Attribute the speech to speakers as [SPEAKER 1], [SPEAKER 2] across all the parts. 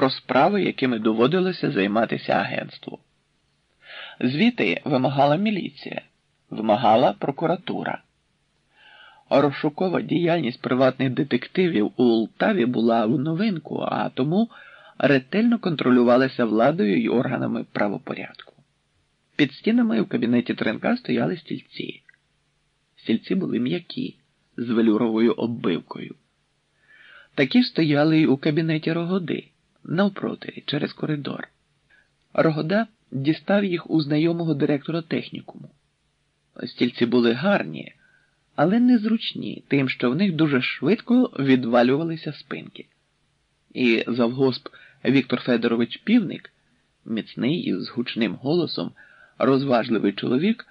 [SPEAKER 1] про справи, якими доводилося займатися агентству. Звіти вимагала міліція, вимагала прокуратура. Розшукова діяльність приватних детективів у Лтаві була в новинку, а тому ретельно контролювалася владою й органами правопорядку. Під стінами в кабінеті Тренка стояли стільці. Стільці були м'які, з велюровою оббивкою. Такі стояли й у кабінеті Рогоди, навпроти, через коридор. Рогода дістав їх у знайомого директора технікуму. Стільці були гарні, але незручні, тим, що в них дуже швидко відвалювалися спинки. І завгосп Віктор Федорович Півник, міцний і з гучним голосом, розважливий чоловік,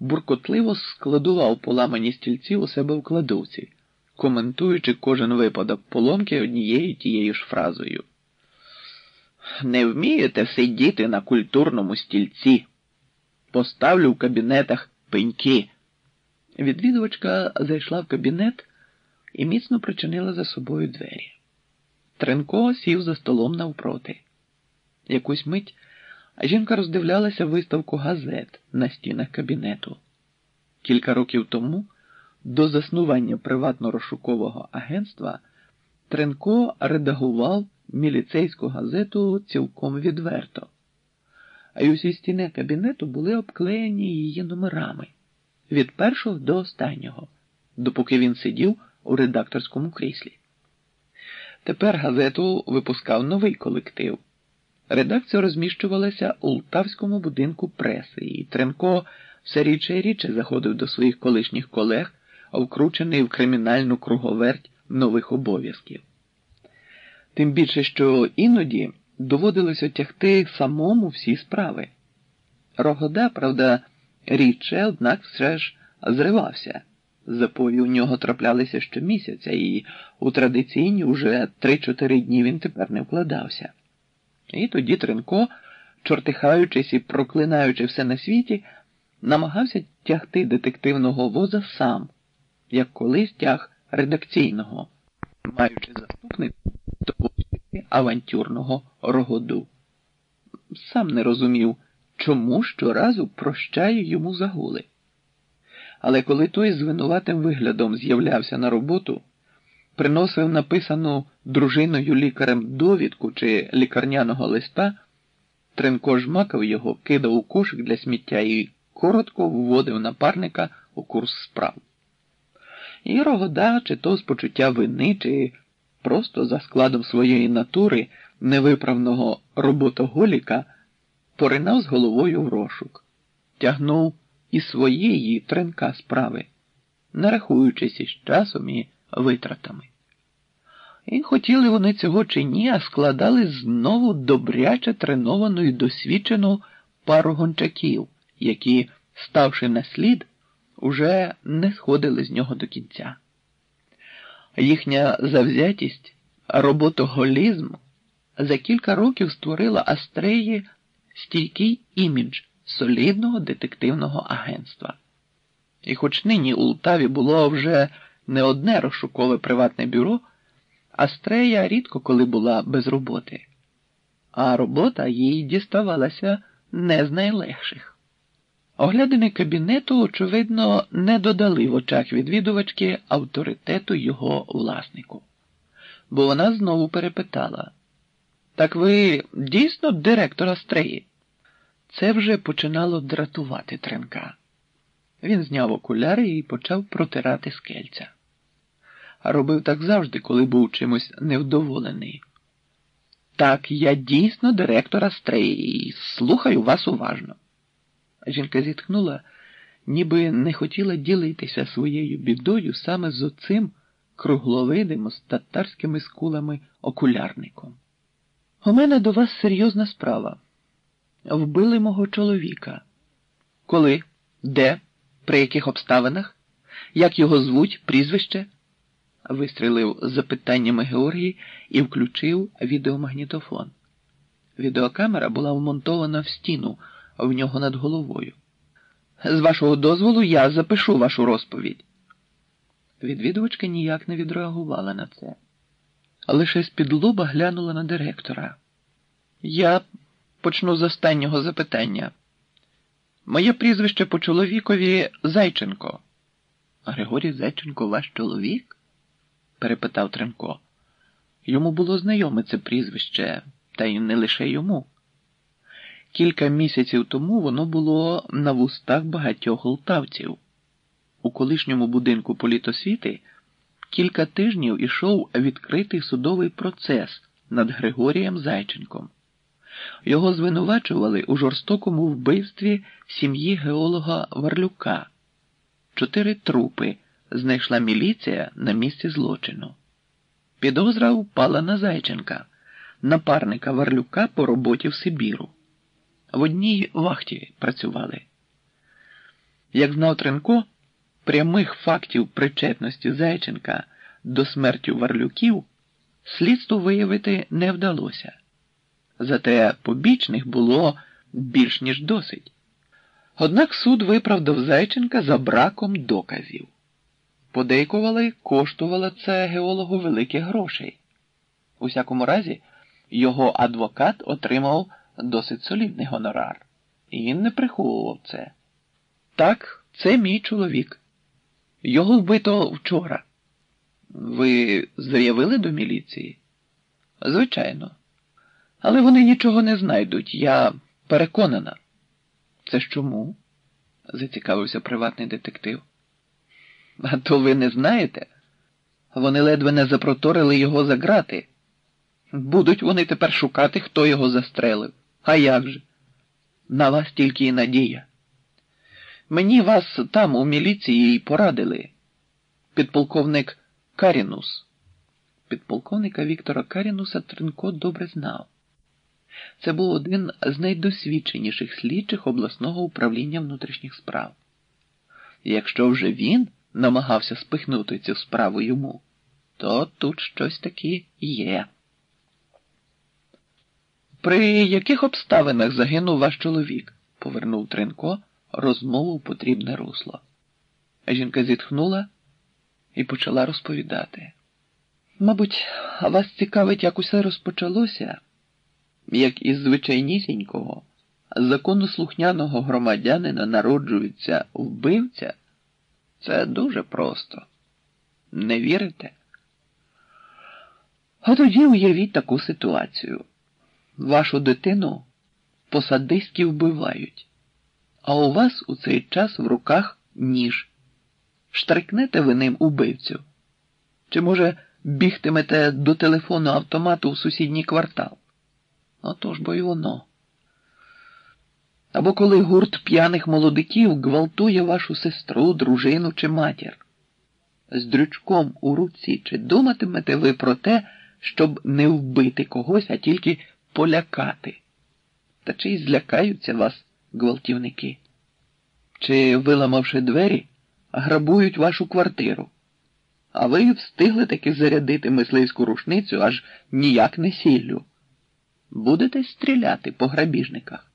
[SPEAKER 1] буркотливо складував поламані стільці у себе в кладовці, коментуючи кожен випадок поломки однією тією ж фразою. Не вмієте сидіти на культурному стільці. Поставлю в кабінетах пеньки. Відвідувачка зайшла в кабінет і міцно причинила за собою двері. Тренко сів за столом навпроти. Якусь мить жінка роздивлялася виставку газет на стінах кабінету. Кілька років тому, до заснування приватно-розшукового агентства, Тренко редагував міліцейську газету цілком відверто, а й усі стіни кабінету були обклеєні її номерами від першого до останнього, допоки він сидів у редакторському кріслі. Тепер газету випускав новий колектив. Редакція розміщувалася у Лтавському будинку преси, і Тренко все рідше і рідше заходив до своїх колишніх колег, вкручений в кримінальну круговерть нових обов'язків. Тим більше, що іноді доводилося тягти самому всі справи. Рогода, правда, рідше, однак все ж зривався. Запої у нього траплялися щомісяця, і у традиційні уже 3-4 дні він тепер не вкладався. І тоді Тренко, чортихаючись і проклинаючи все на світі, намагався тягти детективного воза сам, як колись тяг редакційного, маючи заступник авантюрного рогоду. Сам не розумів, чому щоразу прощає йому загули. Але коли той з винуватим виглядом з'являвся на роботу, приносив написану дружиною лікарем довідку чи лікарняного листа, Тренко жмакав його, кидав у кошик для сміття і коротко вводив напарника у курс справ. І рогода, чи то з почуття вини, чи просто за складом своєї натури невиправного роботоголіка, поринав з головою в розшук, тягнув і своєї тренка справи, не рахуючись із часом і витратами. І хотіли вони цього чи ні, а складали знову добряче треновану і досвідчену пару гончаків, які, ставши на слід, уже не сходили з нього до кінця. Їхня завзятість, роботоголізм за кілька років створила Астреї стійкий імідж солідного детективного агентства. І хоч нині у Лтаві було вже не одне розшукове приватне бюро, Астрея рідко коли була без роботи, а робота їй діставалася не з найлегших. Оглядини кабінету, очевидно, не додали в очах відвідувачки авторитету його власнику, бо вона знову перепитала: Так ви дійсно директор Астреї? Це вже починало дратувати Тренка. Він зняв окуляри і почав протирати скельця. А робив так завжди, коли був чимось невдоволений. Так, я дійсно директор Астреї і слухаю вас уважно. Жінка зітхнула, ніби не хотіла ділитися своєю бідою саме з оцим кругловидим з татарськими скулами окулярником. У мене до вас серйозна справа. Вбили мого чоловіка. Коли? Де? При яких обставинах? Як його звуть, прізвище? Вистрілив запитаннями Георгій і включив відеомагнітофон. Відеокамера була вмонтована в стіну в нього над головою. З вашого дозволу я запишу вашу розповідь. Відвідувачка ніяк не відреагувала на це. лише з-під лоба глянула на директора. Я почну з останнього запитання. Моє прізвище по чоловікові Зайченко. Григорій Зайченко ваш чоловік? перепитав Тренко. Йому було знайоме це прізвище, та й не лише йому. Кілька місяців тому воно було на вустах багатьох голтавців. У колишньому будинку політосвіти кілька тижнів ішов відкритий судовий процес над Григорієм Зайченком. Його звинувачували у жорстокому вбивстві сім'ї геолога Варлюка. Чотири трупи знайшла міліція на місці злочину. Підозра впала на Зайченка, напарника Варлюка по роботі в Сибіру. В одній вахті працювали. Як знав Тренко, прямих фактів причетності Зайченка до смерті Варлюків слідству виявити не вдалося. Зате побічних було більш ніж досить. Однак суд виправдав Зайченка за браком доказів. Подейкували, коштувало це геологу великих грошей. У всякому разі, його адвокат отримав досить солідний гонорар, і він не приховував це. Так, це мій чоловік. Його вбито вчора. Ви заявили до міліції? Звичайно. Але вони нічого не знайдуть, я переконана. Це ж чому? зацікавився приватний детектив. А то ви не знаєте? Вони ледве не запроторили його за грати. Будуть вони тепер шукати, хто його застрелив. А як же? На вас тільки і надія. Мені вас там, у міліції, порадили. Підполковник Карінус. Підполковника Віктора Карінуса Тренко добре знав. Це був один з найдосвідченіших слідчих обласного управління внутрішніх справ. Якщо вже він намагався спихнути цю справу йому, то тут щось таке є. При яких обставинах загинув ваш чоловік? повернув Тренко розмову потрібне русло. Жінка зітхнула і почала розповідати. Мабуть, вас цікавить, як усе розпочалося, як із звичайнісінького, законослухняного громадянина народжується вбивця, це дуже просто. Не вірите? А тоді уявіть таку ситуацію. Вашу дитину посадиськи вбивають, а у вас у цей час в руках ніж. Штрикнете ви ним убивцю? Чи, може, бігтимете до телефону автомату в сусідній квартал? Отож бо й воно. Або коли гурт п'яних молодиків гвалтує вашу сестру, дружину чи матір. З дрючком у руці чи думатимете ви про те, щоб не вбити когось, а тільки полякати? Та чи й злякаються вас гвалтівники? Чи, виламавши двері, грабують вашу квартиру? А ви встигли таки зарядити мисливську рушницю аж ніяк не сіллю. Будете стріляти по грабіжниках?